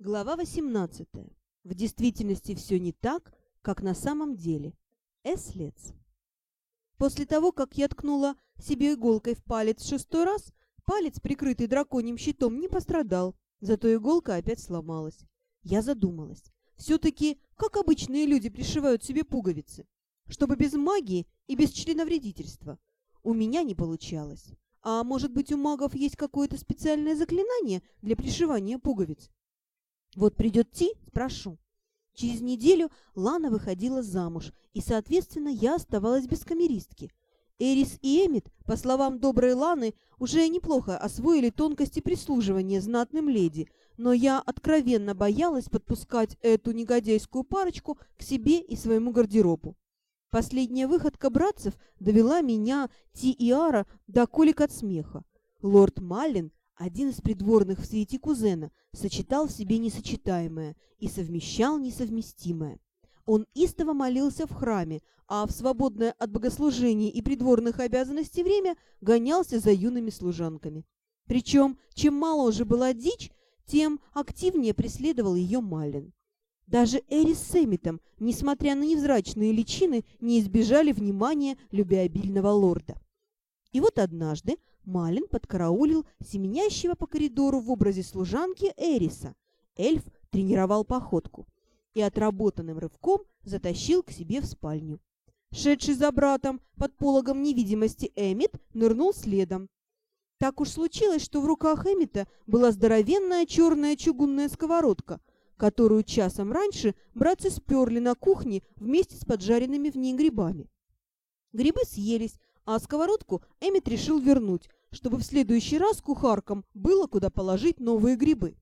Глава 18. В действительности все не так, как на самом деле. Эслец. После того, как я ткнула себе иголкой в палец шестой раз, палец, прикрытый драконьим щитом, не пострадал, зато иголка опять сломалась. Я задумалась. Все-таки, как обычные люди пришивают себе пуговицы? Чтобы без магии и без членовредительства. У меня не получалось. А может быть, у магов есть какое-то специальное заклинание для пришивания пуговиц? Вот придет Ти, спрошу. Через неделю Лана выходила замуж, и, соответственно, я оставалась без камеристки. Эрис и Эмит, по словам доброй Ланы, уже неплохо освоили тонкости прислуживания знатным леди, но я откровенно боялась подпускать эту негодяйскую парочку к себе и своему гардеробу. Последняя выходка братцев довела меня, Ти и Ара, до колик от смеха. Лорд Маллин один из придворных в свете кузена сочетал в себе несочетаемое и совмещал несовместимое. Он истово молился в храме, а в свободное от богослужения и придворных обязанностей время гонялся за юными служанками. Причем, чем моложе была дичь, тем активнее преследовал ее Малин. Даже Эрис с Эмитом, несмотря на невзрачные личины, не избежали внимания любвеобильного лорда. И вот однажды Малин подкараулил семенящего по коридору в образе служанки Эриса. Эльф тренировал походку и отработанным рывком затащил к себе в спальню. Шедший за братом под пологом невидимости Эмит нырнул следом. Так уж случилось, что в руках Эмита была здоровенная черная чугунная сковородка, которую часом раньше братцы сперли на кухне вместе с поджаренными в ней грибами. Грибы съелись, а сковородку Эмит решил вернуть, чтобы в следующий раз кухаркам было куда положить новые грибы.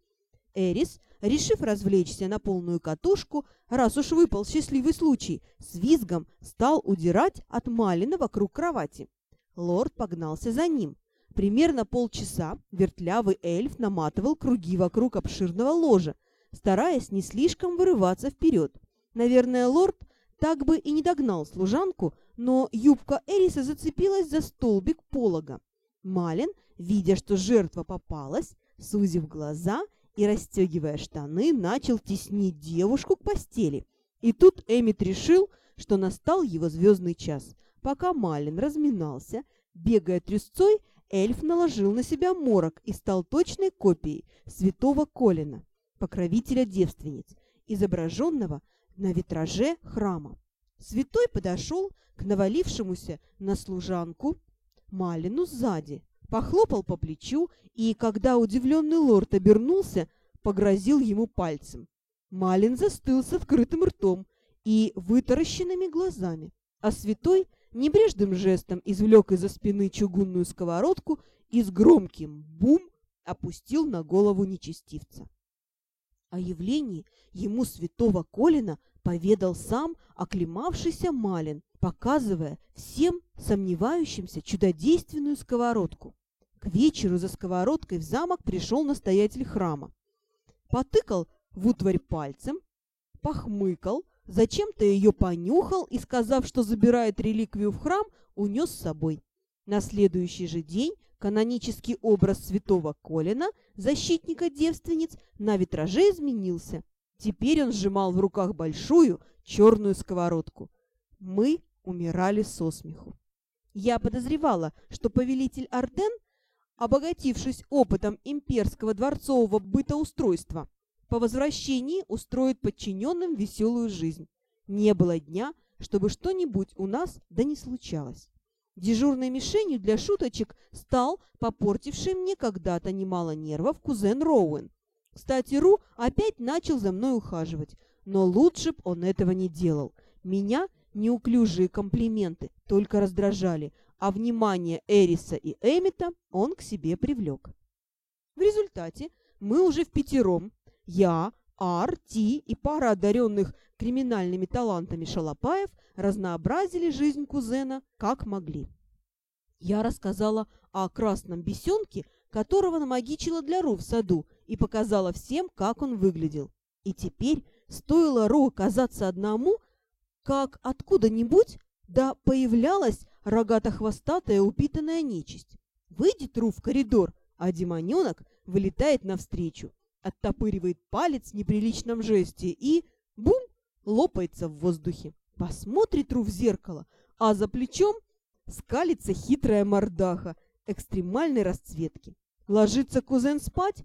Эрис, решив развлечься на полную катушку, раз уж выпал счастливый случай, с визгом стал удирать от Малина вокруг кровати. Лорд погнался за ним. Примерно полчаса вертлявый эльф наматывал круги вокруг обширного ложа, стараясь не слишком вырываться вперед. Наверное, лорд так бы и не догнал служанку, но юбка Эриса зацепилась за столбик полога. Малин, видя, что жертва попалась, сузив глаза и расстегивая штаны, начал теснить девушку к постели. И тут Эмит решил, что настал его звездный час. Пока Малин разминался, бегая трясцой, эльф наложил на себя морок и стал точной копией святого Колина, покровителя девственниц, изображенного на витраже храма. Святой подошел к навалившемуся на служанку Малину сзади, похлопал по плечу и, когда удивленный лорд обернулся, погрозил ему пальцем. Малин застыл с открытым ртом и вытаращенными глазами, а святой небрежным жестом извлек из-за спины чугунную сковородку и с громким «бум» опустил на голову нечестивца. О явлении ему святого Колина поведал сам оклемавшийся Малин, показывая всем сомневающимся чудодейственную сковородку. К вечеру за сковородкой в замок пришел настоятель храма. Потыкал в утварь пальцем, похмыкал, зачем-то ее понюхал и, сказав, что забирает реликвию в храм, унес с собой. На следующий же день канонический образ святого Колина, защитника девственниц, на витраже изменился. Теперь он сжимал в руках большую черную сковородку. Мы умирали со смеху. Я подозревала, что повелитель Арден, обогатившись опытом имперского дворцового бытоустройства, по возвращении устроит подчиненным веселую жизнь. Не было дня, чтобы что-нибудь у нас да не случалось. Дежурной мишенью для шуточек стал попортивший мне когда-то немало нервов кузен Роуэн. Кстати, Ру опять начал за мной ухаживать, но лучше б он этого не делал. Меня Неуклюжие комплименты только раздражали, а внимание Эриса и Эмита он к себе привлек. В результате мы уже в пятером, я, Ар, Ти и пара одаренных криминальными талантами шалопаев разнообразили жизнь кузена как могли. Я рассказала о красном бесенке, которого намагичила для Ру в саду, и показала всем, как он выглядел. И теперь, стоило Ру оказаться одному, как откуда-нибудь да появлялась рогато-хвостатая упитанная нечисть. Выйдет Ру в коридор, а демоненок вылетает навстречу. оттопыривает палец в неприличном жесте и, бум, лопается в воздухе. Посмотрит Ру в зеркало, а за плечом скалится хитрая мордаха экстремальной расцветки. Ложится кузен спать,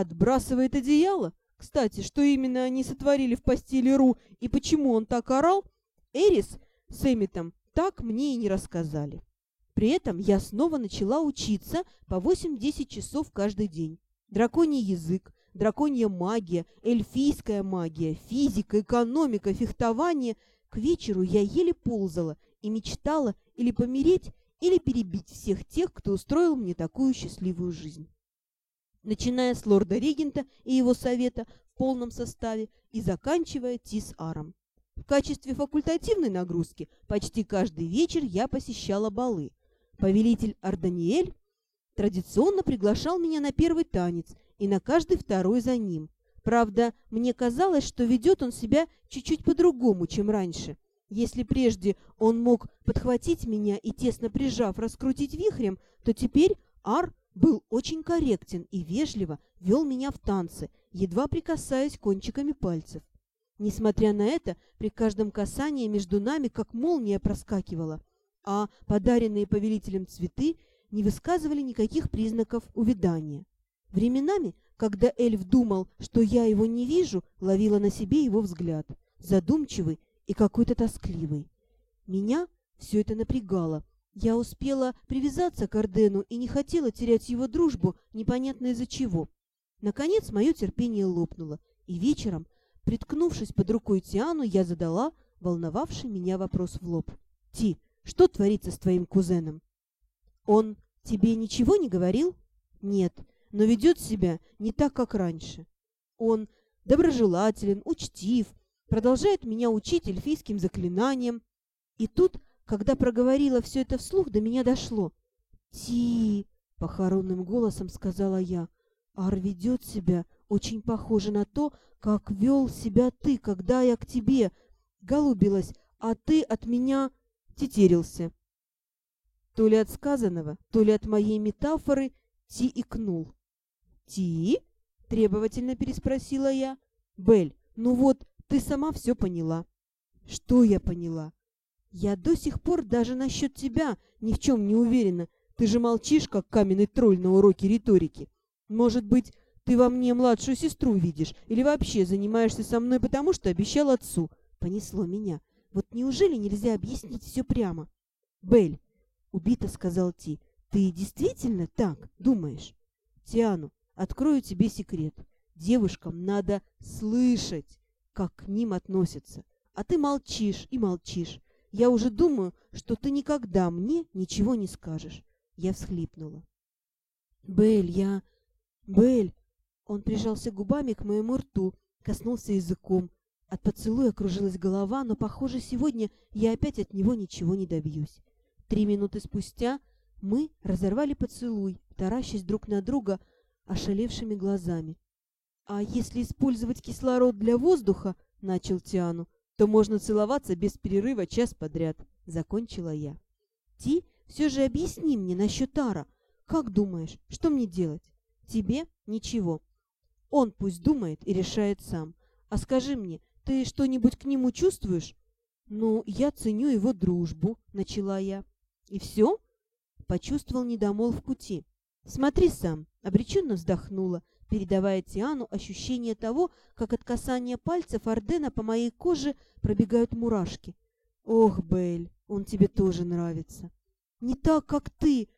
отбрасывает одеяло. Кстати, что именно они сотворили в постели Ру и почему он так орал, Эрис с Эмитом так мне и не рассказали. При этом я снова начала учиться по 8-10 часов каждый день. Драконий язык, драконья магия, эльфийская магия, физика, экономика, фехтование. К вечеру я еле ползала и мечтала или помереть, или перебить всех тех, кто устроил мне такую счастливую жизнь. Начиная с лорда-регента и его совета в полном составе и заканчивая Тис-Аром. В качестве факультативной нагрузки почти каждый вечер я посещала балы – Повелитель Арданиэль традиционно приглашал меня на первый танец и на каждый второй за ним. Правда, мне казалось, что ведет он себя чуть-чуть по-другому, чем раньше. Если прежде он мог подхватить меня и, тесно прижав, раскрутить вихрем, то теперь Ар был очень корректен и вежливо вел меня в танцы, едва прикасаясь кончиками пальцев. Несмотря на это, при каждом касании между нами как молния проскакивала – а подаренные повелителем цветы не высказывали никаких признаков увядания. Временами, когда эльф думал, что я его не вижу, ловила на себе его взгляд, задумчивый и какой-то тоскливый. Меня все это напрягало. Я успела привязаться к Ордену и не хотела терять его дружбу, непонятно из-за чего. Наконец мое терпение лопнуло, и вечером, приткнувшись под рукой Тиану, я задала волновавший меня вопрос в лоб. «Ти, что творится с твоим кузеном? Он тебе ничего не говорил? Нет, но ведет себя не так, как раньше. Он доброжелателен, учтив, продолжает меня учить эльфийским заклинаниям. И тут, когда проговорила все это вслух, до меня дошло. «Ти!» — похоронным голосом сказала я. «Ар ведет себя очень похоже на то, как вел себя ты, когда я к тебе голубилась, а ты от меня тетерился. То ли от сказанного, то ли от моей метафоры Ти икнул. «Ти?» — требовательно переспросила я. «Бель, ну вот, ты сама все поняла». «Что я поняла?» «Я до сих пор даже насчет тебя ни в чем не уверена. Ты же молчишь, как каменный тролль на уроке риторики. Может быть, ты во мне младшую сестру видишь или вообще занимаешься со мной потому, что обещал отцу?» Понесло меня. Вот неужели нельзя объяснить все прямо? Бель, убито сказал Ти, ты действительно так думаешь? Тиану, открою тебе секрет. Девушкам надо слышать, как к ним относятся. А ты молчишь и молчишь. Я уже думаю, что ты никогда мне ничего не скажешь. Я всхлипнула. Бель, я... Бель... Он прижался губами к моему рту, коснулся языком, от поцелуя кружилась голова, но, похоже, сегодня я опять от него ничего не добьюсь. Три минуты спустя мы разорвали поцелуй, таращась друг на друга ошалевшими глазами. «А если использовать кислород для воздуха, — начал Тиану, — то можно целоваться без перерыва час подряд», — закончила я. «Ти, все же объясни мне насчет Ара. Как думаешь, что мне делать?» «Тебе? Ничего. Он пусть думает и решает сам. А скажи мне, ты что-нибудь к нему чувствуешь? Ну, я ценю его дружбу, начала я. И все? Почувствовал недомолвку Ти. Смотри сам, обреченно вздохнула, передавая Тиану ощущение того, как от касания пальцев Ордена по моей коже пробегают мурашки. Ох, Бель, он тебе тоже нравится. Не так, как ты.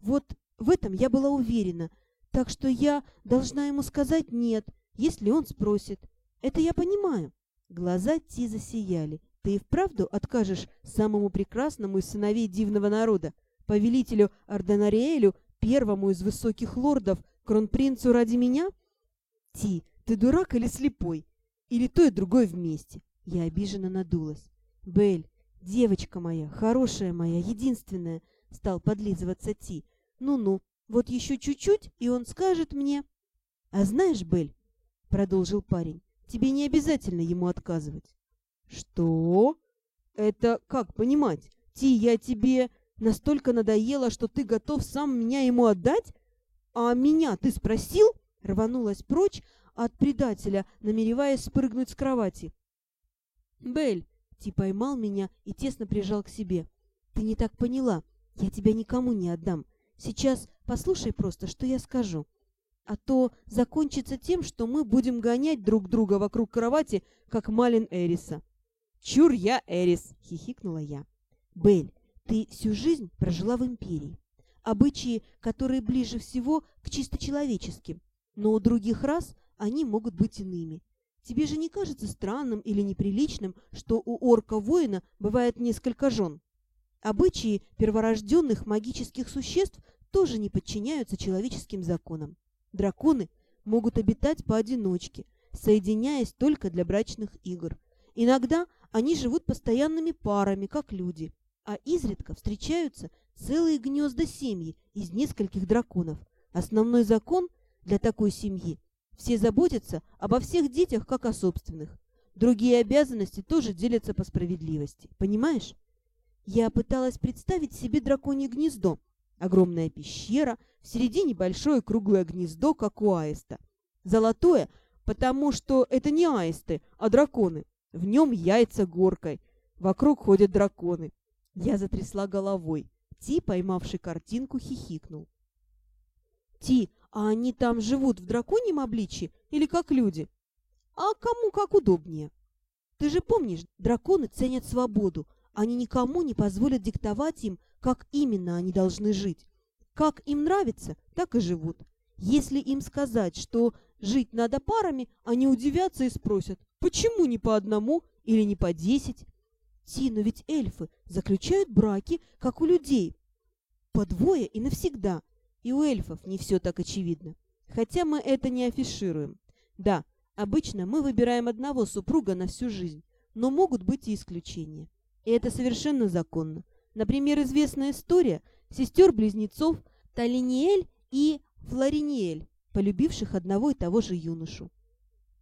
Вот в этом я была уверена, так что я должна ему сказать «нет», если он спросит. Это я понимаю. Глаза Ти засияли. «Ты и вправду откажешь самому прекрасному из сыновей дивного народа, повелителю Арденариэлю, первому из высоких лордов, кронпринцу ради меня?» «Ти, ты дурак или слепой? Или то и другое вместе?» Я обиженно надулась. «Бель, девочка моя, хорошая моя, единственная!» Стал подлизываться Ти. «Ну-ну, вот еще чуть-чуть, и он скажет мне...» «А знаешь, Бель, — продолжил парень, Тебе не обязательно ему отказывать. Что? Это как понимать? Ти, я тебе настолько надоела, что ты готов сам меня ему отдать? А меня ты спросил? Рванулась прочь от предателя, намереваясь спрыгнуть с кровати. «Белль!» — Ти поймал меня и тесно прижал к себе. «Ты не так поняла. Я тебя никому не отдам. Сейчас послушай просто, что я скажу. А то закончится тем, что мы будем гонять друг друга вокруг кровати, как Малин Эриса». «Чур я Эрис!» — хихикнула я. «Белль, ты всю жизнь прожила в империи. Обычаи, которые ближе всего к чисто человеческим, но у других рас они могут быть иными. Тебе же не кажется странным или неприличным, что у орка-воина бывает несколько жен? Обычаи перворожденных магических существ тоже не подчиняются человеческим законам. Драконы могут обитать поодиночке, соединяясь только для брачных игр. Иногда они живут постоянными парами, как люди, а изредка встречаются целые гнезда семьи из нескольких драконов. Основной закон для такой семьи – все заботятся обо всех детях, как о собственных. Другие обязанности тоже делятся по справедливости. Понимаешь? Я пыталась представить себе драконье гнездо. Огромная пещера, в середине большое круглое гнездо, как у аиста. Золотое, потому что это не аисты, а драконы. В нем яйца горкой. Вокруг ходят драконы. Я затрясла головой. Ти, поймавший картинку, хихикнул. «Ти, а они там живут в драконьем обличье или как люди? А кому как удобнее. Ты же помнишь, драконы ценят свободу. Они никому не позволят диктовать им, как именно они должны жить. Как им нравится, так и живут. Если им сказать, что жить надо парами, они удивятся и спросят, почему не по одному или не по десять? Ти, но ведь эльфы заключают браки, как у людей. По двое и навсегда. И у эльфов не все так очевидно. Хотя мы это не афишируем. Да, обычно мы выбираем одного супруга на всю жизнь, но могут быть и исключения. И это совершенно законно. Например, известная история сестер-близнецов Талиниэль и Флориниэль, полюбивших одного и того же юношу.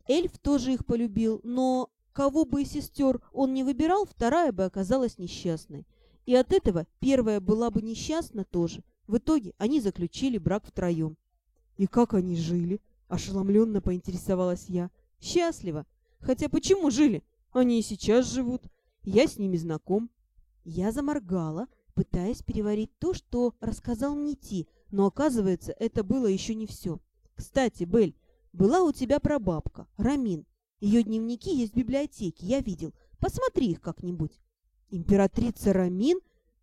Эльф тоже их полюбил, но кого бы из сестер он не выбирал, вторая бы оказалась несчастной. И от этого первая была бы несчастна тоже, в итоге они заключили брак втроем. «И как они жили?» – ошеломленно поинтересовалась я. «Счастливо. Хотя почему жили? Они и сейчас живут. Я с ними знаком». Я заморгала, пытаясь переварить то, что рассказал мне Ти, но, оказывается, это было еще не все. «Кстати, Бель, была у тебя прабабка, Рамин. Ее дневники есть в библиотеке, я видел. Посмотри их как-нибудь». «Императрица Рамин?»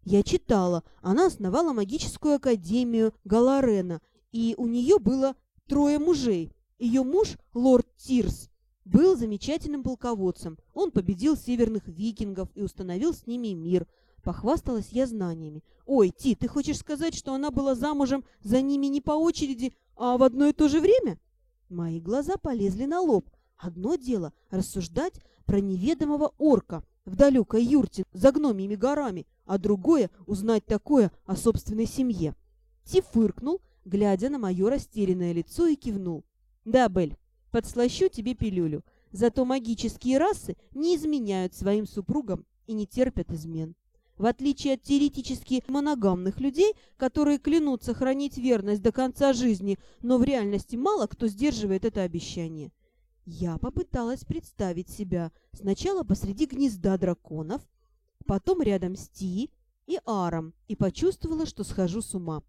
Я читала, она основала магическую академию Галарена, и у нее было трое мужей. Ее муж, лорд Тирс, был замечательным полководцем. Он победил северных викингов и установил с ними мир. Похвасталась я знаниями. «Ой, Ти, ты хочешь сказать, что она была замужем за ними не по очереди, а в одно и то же время?» Мои глаза полезли на лоб. Одно дело рассуждать про неведомого орка в далекой юрте за гномьими горами, а другое — узнать такое о собственной семье. Ти фыркнул, глядя на мое растерянное лицо, и кивнул. «Да, Бель, подслащу тебе пилюлю. Зато магические расы не изменяют своим супругам и не терпят измен. В отличие от теоретически моногамных людей, которые клянутся хранить верность до конца жизни, но в реальности мало кто сдерживает это обещание. Я попыталась представить себя сначала посреди гнезда драконов, потом рядом с Ти и Аром и почувствовала, что схожу с ума.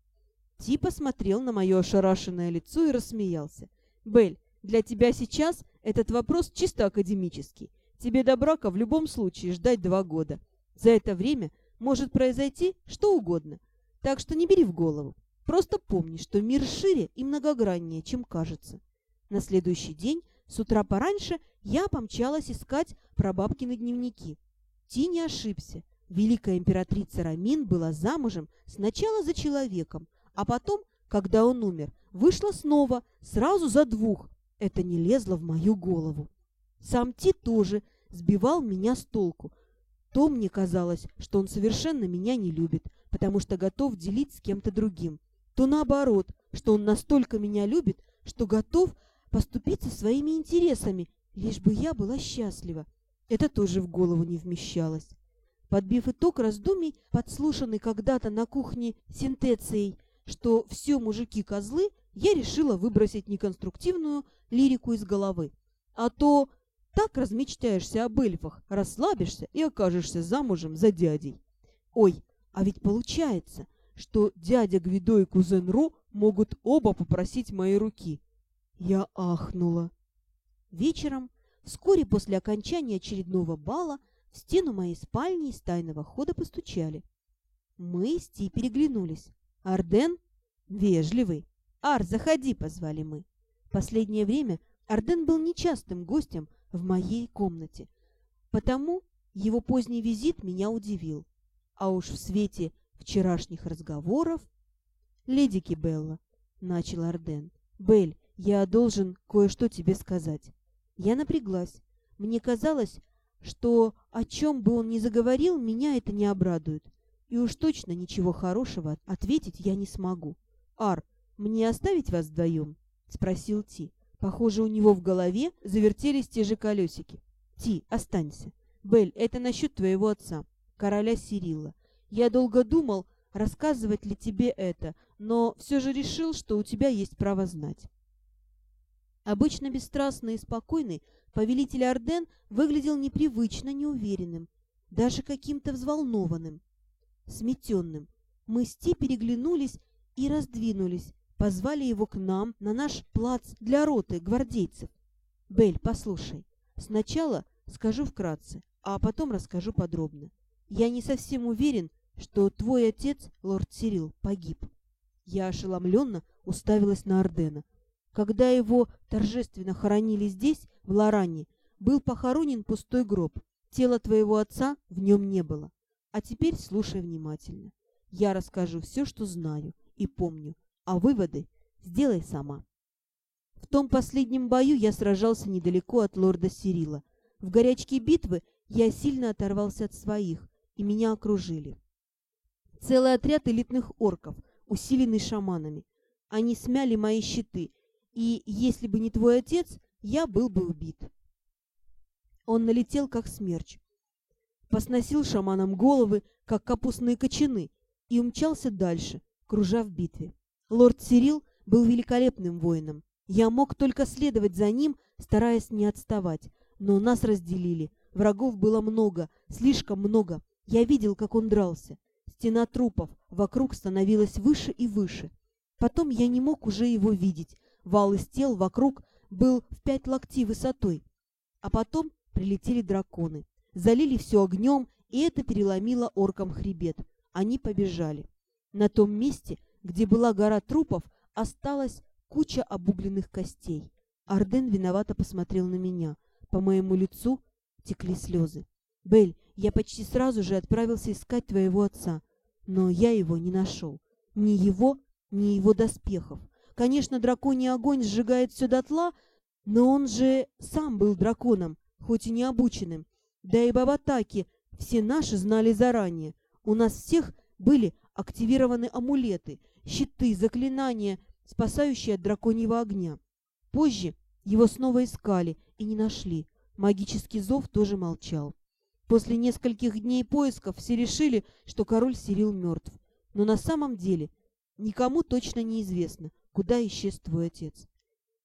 Ти посмотрел на мое ошарашенное лицо и рассмеялся. «Белль, для тебя сейчас этот вопрос чисто академический. Тебе до брака в любом случае ждать два года. За это время может произойти что угодно. Так что не бери в голову. Просто помни, что мир шире и многограннее, чем кажется». На следующий день, с утра пораньше, я помчалась искать прабабкины дневники. Ти не ошибся. Великая императрица Рамин была замужем сначала за человеком, а потом, когда он умер, вышла снова, сразу за двух. Это не лезло в мою голову. Сам Ти тоже сбивал меня с толку. То мне казалось, что он совершенно меня не любит, потому что готов делить с кем-то другим. То наоборот, что он настолько меня любит, что готов поступиться своими интересами, лишь бы я была счастлива. Это тоже в голову не вмещалось. Подбив итог раздумий, подслушанный когда-то на кухне синтецией, что все мужики козлы, я решила выбросить неконструктивную лирику из головы. А то так размечтаешься об эльфах, расслабишься и окажешься замужем за дядей. Ой, а ведь получается, что дядя Гвидо и кузен Ро могут оба попросить моей руки. Я ахнула. Вечером, вскоре после окончания очередного бала, в стену моей спальни из тайного хода постучали. Мы с Ти переглянулись. Арден? Вежливый. «Ар, заходи!» — позвали мы. Последнее время Арден был нечастым гостем в моей комнате, потому его поздний визит меня удивил. А уж в свете вчерашних разговоров... «Леди Кибелла», — начал Арден, — «Белль, я должен кое-что тебе сказать». Я напряглась. Мне казалось, что о чем бы он ни заговорил, меня это не обрадует. И уж точно ничего хорошего ответить я не смогу. «Ар, мне оставить вас вдвоем?» — спросил Ти. Похоже, у него в голове завертелись те же колесики. «Ти, останься. Белль, это насчет твоего отца, короля Сирилла. Я долго думал, рассказывать ли тебе это, но все же решил, что у тебя есть право знать». Обычно бесстрастный и спокойный повелитель Орден выглядел непривычно неуверенным, даже каким-то взволнованным, сметенным. Мы с Ти переглянулись и раздвинулись, позвали его к нам на наш плац для роты гвардейцев. Бель, послушай, сначала скажу вкратце, а потом расскажу подробно. Я не совсем уверен, что твой отец, лорд Сирил, погиб. Я ошеломленно уставилась на Ордена. Когда его торжественно хоронили здесь, в Лоране, был похоронен пустой гроб. Тела твоего отца в нем не было. А теперь слушай внимательно. Я расскажу все, что знаю и помню, а выводы сделай сама. В том последнем бою я сражался недалеко от лорда Сирила. В горячке битвы я сильно оторвался от своих, и меня окружили. Целый отряд элитных орков, усиленный шаманами. Они смяли мои щиты, и если бы не твой отец, я был бы убит. Он налетел, как смерч. Посносил шаманам головы, как капустные кочаны, и умчался дальше, кружа в битве. Лорд Сирил был великолепным воином. Я мог только следовать за ним, стараясь не отставать. Но нас разделили. Врагов было много, слишком много. Я видел, как он дрался. Стена трупов вокруг становилась выше и выше. Потом я не мог уже его видеть. Вал из тел вокруг был в пять локтей высотой. А потом прилетели драконы. Залили все огнем, и это переломило оркам хребет. Они побежали. На том месте, где была гора трупов, осталась куча обугленных костей. Арден виновато посмотрел на меня. По моему лицу текли слезы. «Белль, я почти сразу же отправился искать твоего отца, но я его не нашел. Ни его, ни его доспехов. Конечно, драконий огонь сжигает все дотла, но он же сам был драконом, хоть и не обученным. Да и Бабатаки все наши знали заранее. У нас всех были активированы амулеты, щиты, заклинания, спасающие от драконьего огня. Позже его снова искали и не нашли. Магический зов тоже молчал. После нескольких дней поисков все решили, что король Сирил мертв. Но на самом деле никому точно не известно, куда исчез твой отец.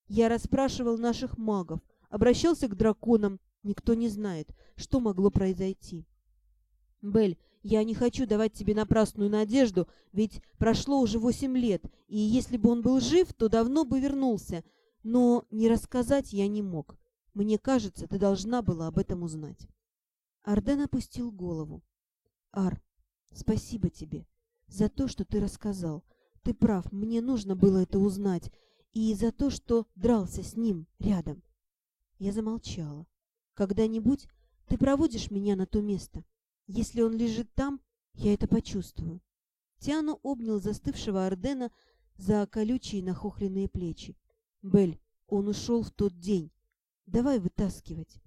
Я расспрашивал наших магов, обращался к драконам, никто не знает, что могло произойти. Бель, я не хочу давать тебе напрасную надежду, ведь прошло уже восемь лет, и если бы он был жив, то давно бы вернулся. Но не рассказать я не мог. Мне кажется, ты должна была об этом узнать. Арден опустил голову. Ар, спасибо тебе за то, что ты рассказал. Ты прав, мне нужно было это узнать. И за то, что дрался с ним рядом. Я замолчала. Когда-нибудь ты проводишь меня на то место, если он лежит там, я это почувствую. Тиану обнял застывшего Ордена за колючие нахохленные плечи. Бель, он ушел в тот день. Давай вытаскивать.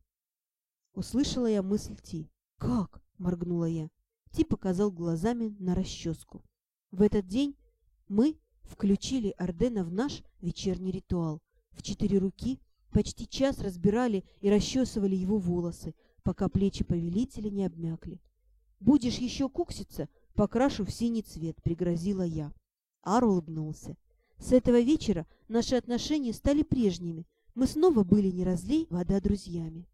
Услышала я мысль Ти. «Как?» — моргнула я. Ти показал глазами на расческу. В этот день мы включили Ордена в наш вечерний ритуал. В четыре руки почти час разбирали и расчесывали его волосы, пока плечи повелителя не обмякли. «Будешь еще кукситься, покрашу в синий цвет», — пригрозила я. Ар улыбнулся. С этого вечера наши отношения стали прежними. Мы снова были не разлей вода друзьями.